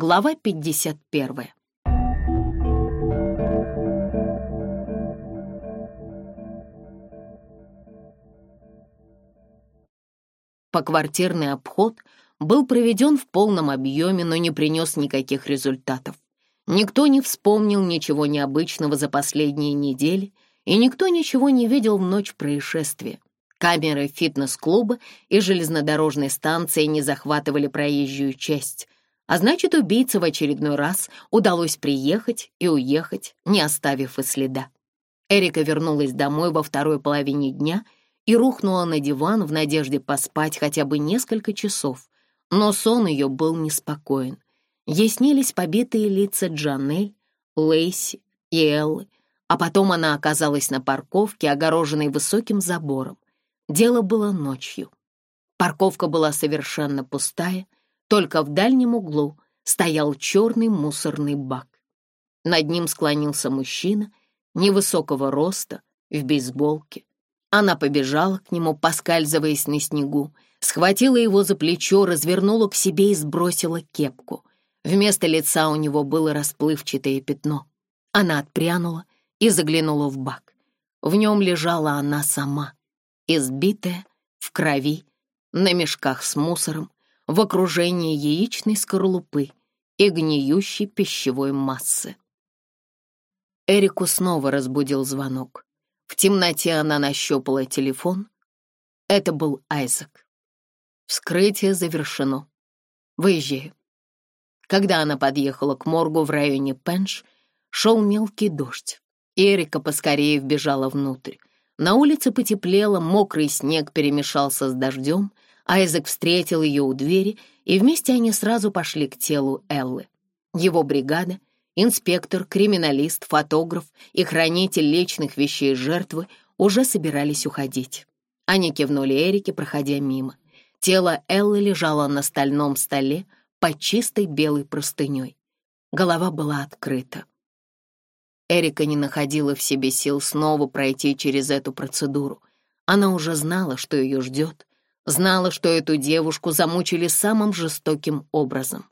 Глава 51. Поквартирный обход был проведен в полном объеме, но не принес никаких результатов. Никто не вспомнил ничего необычного за последние недели, и никто ничего не видел в ночь происшествия. Камеры фитнес-клуба и железнодорожной станции не захватывали проезжую часть — а значит, убийце в очередной раз удалось приехать и уехать, не оставив и следа. Эрика вернулась домой во второй половине дня и рухнула на диван в надежде поспать хотя бы несколько часов, но сон ее был неспокоен. Ей снились побитые лица Джанель, Лейси и Эллы, а потом она оказалась на парковке, огороженной высоким забором. Дело было ночью. Парковка была совершенно пустая — только в дальнем углу стоял черный мусорный бак. Над ним склонился мужчина невысокого роста в бейсболке. Она побежала к нему, поскальзываясь на снегу, схватила его за плечо, развернула к себе и сбросила кепку. Вместо лица у него было расплывчатое пятно. Она отпрянула и заглянула в бак. В нем лежала она сама, избитая, в крови, на мешках с мусором, в окружении яичной скорлупы и гниющей пищевой массы. Эрику снова разбудил звонок. В темноте она нащупала телефон. Это был Айзек. Вскрытие завершено. Выезжаю. Когда она подъехала к моргу в районе Пенш, шел мелкий дождь. Эрика поскорее вбежала внутрь. На улице потеплело, мокрый снег перемешался с дождем — Айзек встретил ее у двери, и вместе они сразу пошли к телу Эллы. Его бригада, инспектор, криминалист, фотограф и хранитель личных вещей жертвы уже собирались уходить. Они кивнули Эрике, проходя мимо. Тело Эллы лежало на стальном столе под чистой белой простыней. Голова была открыта. Эрика не находила в себе сил снова пройти через эту процедуру. Она уже знала, что ее ждет, Знала, что эту девушку замучили самым жестоким образом.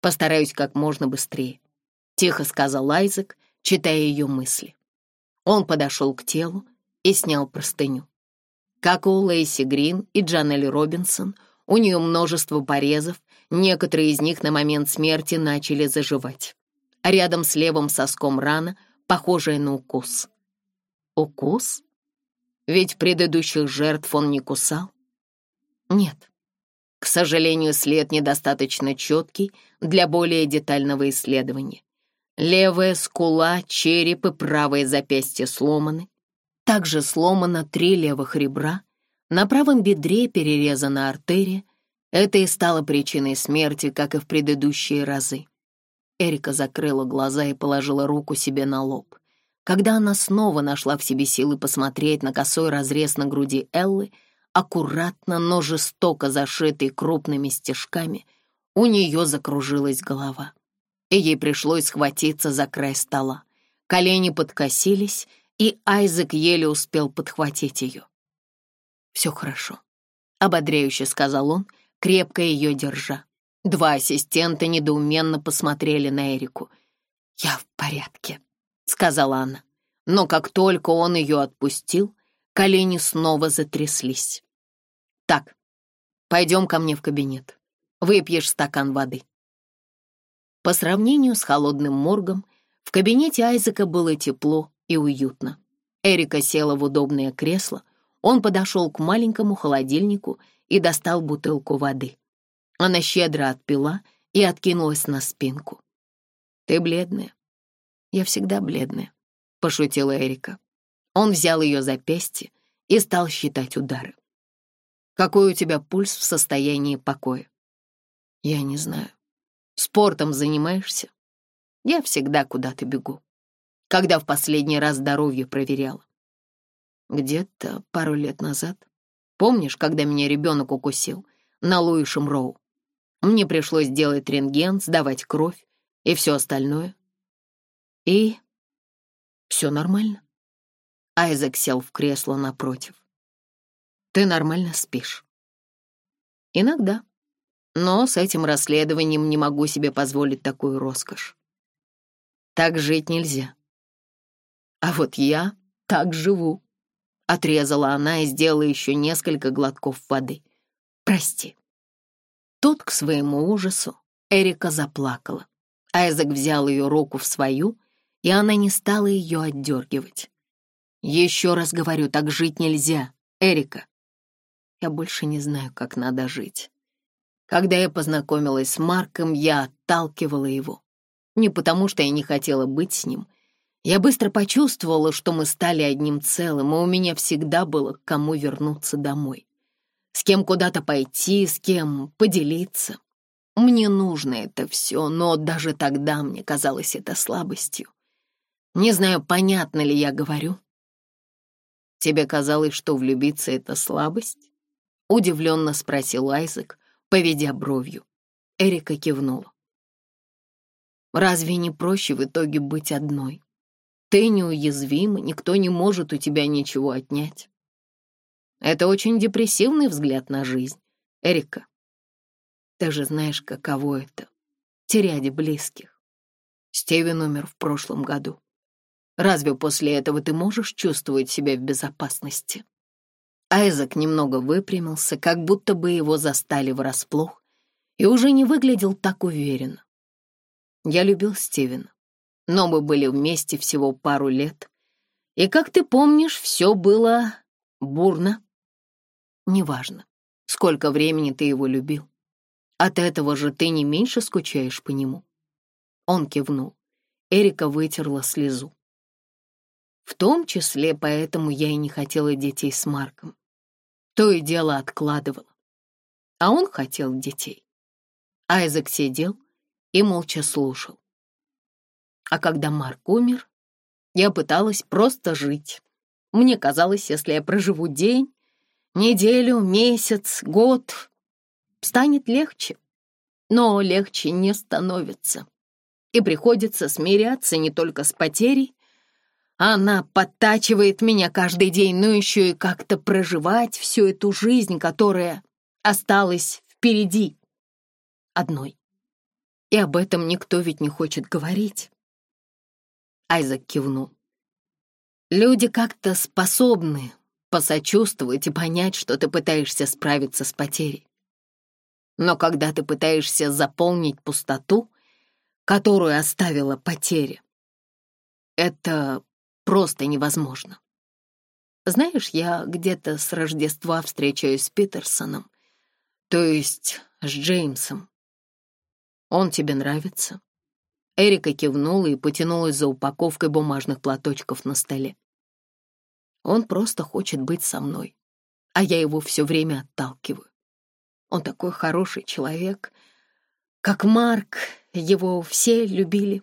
«Постараюсь как можно быстрее», — тихо сказал Айзек, читая ее мысли. Он подошел к телу и снял простыню. Как у Лейси Грин и Джанель Робинсон, у нее множество порезов, некоторые из них на момент смерти начали заживать. Рядом с левым соском рана, похожая на укус. Укус? Ведь предыдущих жертв он не кусал. Нет. К сожалению, след недостаточно четкий для более детального исследования. Левая скула, череп и правое запястье сломаны. Также сломано три левых ребра. На правом бедре перерезана артерия. Это и стало причиной смерти, как и в предыдущие разы. Эрика закрыла глаза и положила руку себе на лоб. Когда она снова нашла в себе силы посмотреть на косой разрез на груди Эллы, аккуратно, но жестоко зашитый крупными стежками. У нее закружилась голова, и ей пришлось схватиться за край стола. Колени подкосились, и Айзек еле успел подхватить ее. «Все хорошо», — ободряюще сказал он, крепко ее держа. Два ассистента недоуменно посмотрели на Эрику. «Я в порядке», — сказала она. Но как только он ее отпустил, колени снова затряслись. Так, пойдем ко мне в кабинет. Выпьешь стакан воды. По сравнению с холодным моргом, в кабинете Айзека было тепло и уютно. Эрика села в удобное кресло, он подошел к маленькому холодильнику и достал бутылку воды. Она щедро отпила и откинулась на спинку. «Ты бледная?» «Я всегда бледная», — пошутила Эрика. Он взял ее запястье и стал считать удары. Какой у тебя пульс в состоянии покоя? Я не знаю. Спортом занимаешься? Я всегда куда-то бегу. Когда в последний раз здоровье проверяла? Где-то пару лет назад. Помнишь, когда меня ребенок укусил на Луишем Роу? Мне пришлось делать рентген, сдавать кровь и все остальное. И все нормально. Айзек сел в кресло напротив. Ты нормально спишь?» «Иногда. Но с этим расследованием не могу себе позволить такую роскошь. Так жить нельзя. А вот я так живу», — отрезала она и сделала еще несколько глотков воды. «Прости». Тут, к своему ужасу, Эрика заплакала. Айзек взял ее руку в свою, и она не стала ее отдергивать. «Еще раз говорю, так жить нельзя, Эрика. Я больше не знаю, как надо жить. Когда я познакомилась с Марком, я отталкивала его. Не потому, что я не хотела быть с ним. Я быстро почувствовала, что мы стали одним целым, и у меня всегда было к кому вернуться домой. С кем куда-то пойти, с кем поделиться. Мне нужно это все, но даже тогда мне казалось это слабостью. Не знаю, понятно ли я говорю. Тебе казалось, что влюбиться — это слабость? — удивленно спросил Айзек, поведя бровью. Эрика кивнула. «Разве не проще в итоге быть одной? Ты неуязвима, никто не может у тебя ничего отнять». Это очень депрессивный взгляд на жизнь, Эрика. Ты же знаешь, каково это — терять близких. Стивен умер в прошлом году. Разве после этого ты можешь чувствовать себя в безопасности? Айзек немного выпрямился, как будто бы его застали врасплох, и уже не выглядел так уверенно. Я любил Стивена, но мы были вместе всего пару лет, и, как ты помнишь, все было бурно. Неважно, сколько времени ты его любил. От этого же ты не меньше скучаешь по нему. Он кивнул. Эрика вытерла слезу. В том числе поэтому я и не хотела детей с Марком то и дело откладывал, А он хотел детей. Айзек сидел и молча слушал. А когда Марк умер, я пыталась просто жить. Мне казалось, если я проживу день, неделю, месяц, год, станет легче. Но легче не становится. И приходится смиряться не только с потерей, она подтачивает меня каждый день, ну но еще и как-то проживать всю эту жизнь, которая осталась впереди. Одной. И об этом никто ведь не хочет говорить. Айзек кивнул. Люди как-то способны посочувствовать и понять, что ты пытаешься справиться с потерей. Но когда ты пытаешься заполнить пустоту, которую оставила потеря, это просто невозможно. Знаешь, я где-то с Рождества встречаюсь с Питерсоном, то есть с Джеймсом. Он тебе нравится?» Эрика кивнула и потянулась за упаковкой бумажных платочков на столе. «Он просто хочет быть со мной, а я его все время отталкиваю. Он такой хороший человек, как Марк, его все любили.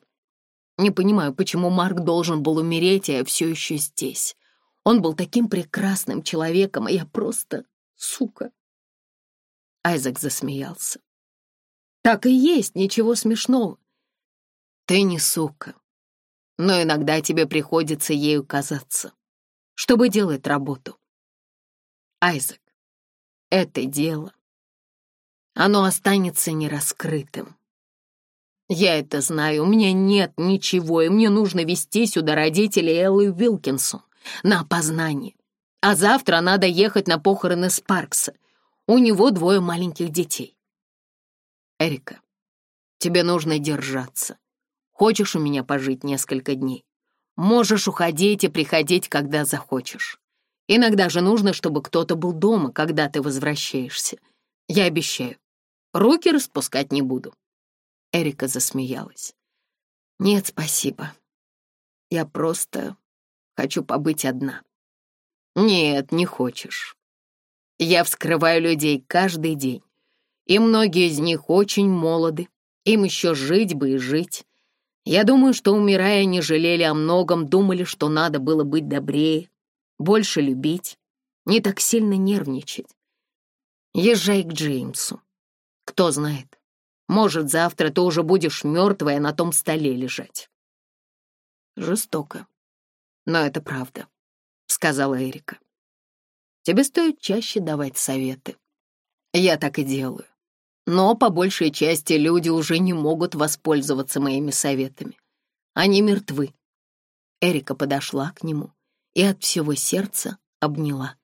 Не понимаю, почему Марк должен был умереть, а я все еще здесь. Он был таким прекрасным человеком, а я просто сука. Айзек засмеялся. Так и есть, ничего смешного. Ты не сука. Но иногда тебе приходится ею казаться, чтобы делать работу. Айзек, это дело. Оно останется нераскрытым. Я это знаю, У меня нет ничего, и мне нужно вести сюда родителей Эллы Уилкинсон на опознание. А завтра надо ехать на похороны Спаркса. У него двое маленьких детей. Эрика, тебе нужно держаться. Хочешь у меня пожить несколько дней? Можешь уходить и приходить, когда захочешь. Иногда же нужно, чтобы кто-то был дома, когда ты возвращаешься. Я обещаю, руки распускать не буду. Эрика засмеялась. «Нет, спасибо. Я просто хочу побыть одна». «Нет, не хочешь. Я вскрываю людей каждый день, и многие из них очень молоды. Им еще жить бы и жить. Я думаю, что, умирая, не жалели о многом, думали, что надо было быть добрее, больше любить, не так сильно нервничать. Езжай к Джеймсу. Кто знает, может, завтра ты уже будешь мертвая на том столе лежать». «Жестоко. Но это правда», — сказала Эрика. «Тебе стоит чаще давать советы. Я так и делаю. Но по большей части люди уже не могут воспользоваться моими советами. Они мертвы». Эрика подошла к нему и от всего сердца обняла.